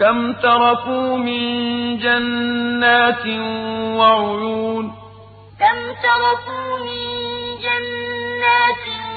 كَمْ تَرَكُوا مِن جَنَّاتٍ وَعُيُونٍ كَمْ تَرَكُوا مِن جَنَّاتٍ وَعُيُونٍ